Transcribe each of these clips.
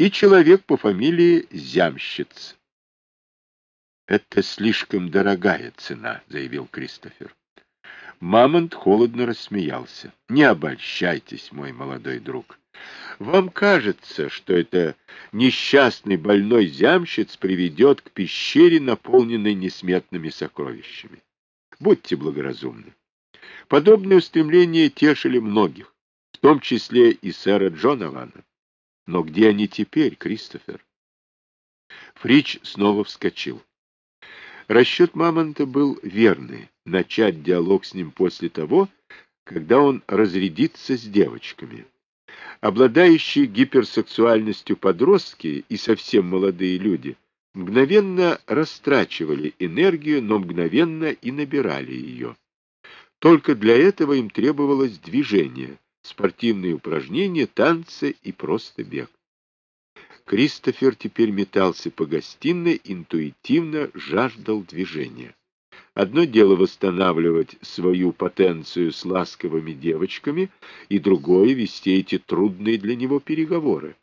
и человек по фамилии Зямщиц. «Это слишком дорогая цена», — заявил Кристофер. Мамонт холодно рассмеялся. «Не обольщайтесь, мой молодой друг. Вам кажется, что это несчастный больной зямщиц приведет к пещере, наполненной несметными сокровищами. Будьте благоразумны. Подобные устремления тешили многих, в том числе и сэра Джонована. Но где они теперь, Кристофер? Фрич снова вскочил. Расчет Мамонта был верный — начать диалог с ним после того, когда он разрядится с девочками. Обладающие гиперсексуальностью подростки и совсем молодые люди мгновенно растрачивали энергию, но мгновенно и набирали ее. Только для этого им требовалось движение, спортивные упражнения, танцы и просто бег. Кристофер теперь метался по гостиной, интуитивно жаждал движения. Одно дело восстанавливать свою потенцию с ласковыми девочками, и другое — вести эти трудные для него переговоры.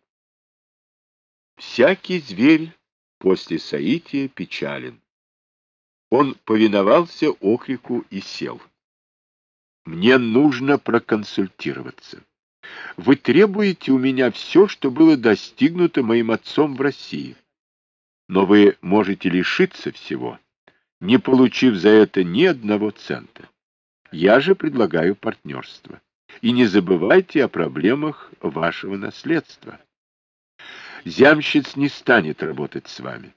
Всякий зверь после соития печален. Он повиновался окрику и сел. Мне нужно проконсультироваться. Вы требуете у меня все, что было достигнуто моим отцом в России. Но вы можете лишиться всего, не получив за это ни одного цента. Я же предлагаю партнерство. И не забывайте о проблемах вашего наследства. Зямщиц не станет работать с вами.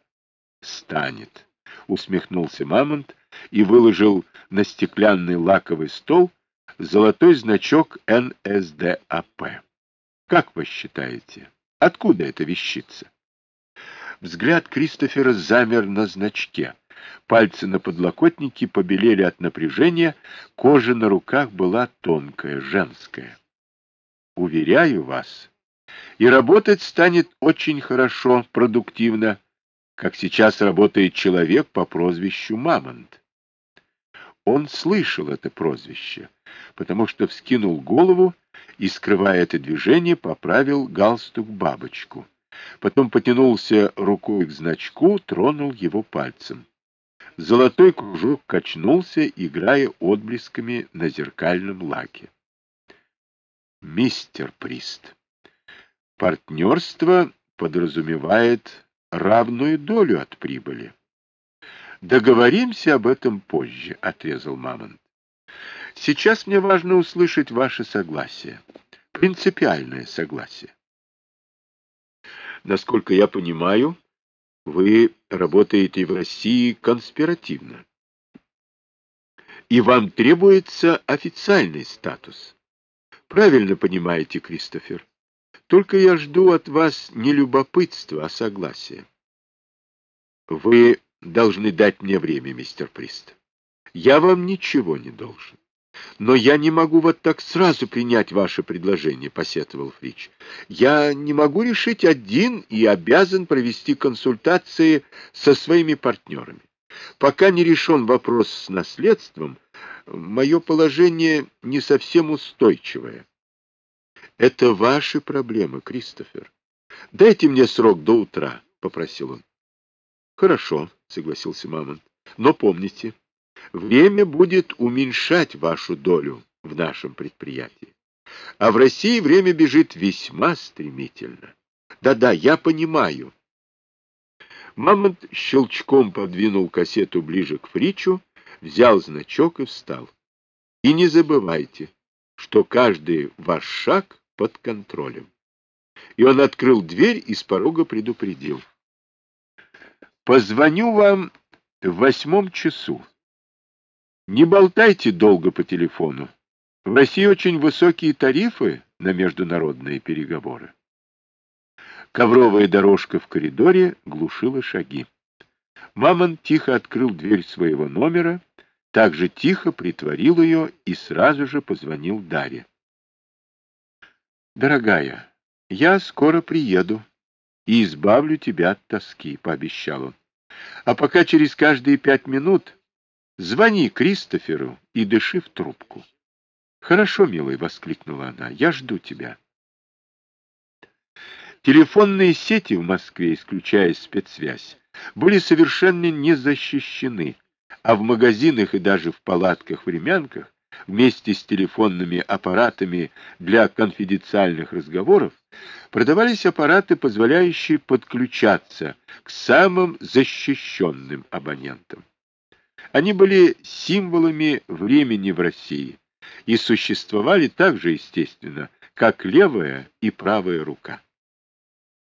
Станет, усмехнулся Мамонт и выложил на стеклянный лаковый стол золотой значок НСДАП. Как вы считаете, откуда эта вещица? Взгляд Кристофера замер на значке. Пальцы на подлокотнике побелели от напряжения, кожа на руках была тонкая, женская. Уверяю вас, и работать станет очень хорошо, продуктивно, как сейчас работает человек по прозвищу Мамонт. Он слышал это прозвище, потому что вскинул голову и, скрывая это движение, поправил галстук-бабочку. Потом потянулся рукой к значку, тронул его пальцем. Золотой кружок качнулся, играя отблесками на зеркальном лаке. Мистер Прист, партнерство подразумевает равную долю от прибыли. Договоримся об этом позже, — отрезал Мамонт. Сейчас мне важно услышать ваше согласие. Принципиальное согласие. Насколько я понимаю, вы работаете в России конспиративно. И вам требуется официальный статус. Правильно понимаете, Кристофер. Только я жду от вас не любопытства, а согласия. Вы должны дать мне время, мистер Прист. Я вам ничего не должен. Но я не могу вот так сразу принять ваше предложение, посетовал Фрич. Я не могу решить один и обязан провести консультации со своими партнерами. Пока не решен вопрос с наследством, мое положение не совсем устойчивое. Это ваши проблемы, Кристофер. Дайте мне срок до утра, попросил он. Хорошо, согласился Мамонт. Но помните, время будет уменьшать вашу долю в нашем предприятии. А в России время бежит весьма стремительно. Да-да, я понимаю. Мамонт щелчком подвинул кассету ближе к Фричу, взял значок и встал. И не забывайте, что каждый ваш шаг под контролем. И он открыл дверь и с порога предупредил. Позвоню вам в восьмом часу. Не болтайте долго по телефону. В России очень высокие тарифы на международные переговоры. Ковровая дорожка в коридоре глушила шаги. Мамон тихо открыл дверь своего номера, также тихо притворил ее и сразу же позвонил Дарье. «Дорогая, я скоро приеду и избавлю тебя от тоски», — пообещал он. «А пока через каждые пять минут Звони Кристоферу и дыши в трубку. — Хорошо, милый, — воскликнула она, — я жду тебя. Телефонные сети в Москве, исключая спецсвязь, были совершенно не защищены, а в магазинах и даже в палатках-времянках вместе с телефонными аппаратами для конфиденциальных разговоров продавались аппараты, позволяющие подключаться к самым защищенным абонентам. Они были символами времени в России и существовали так же естественно, как левая и правая рука.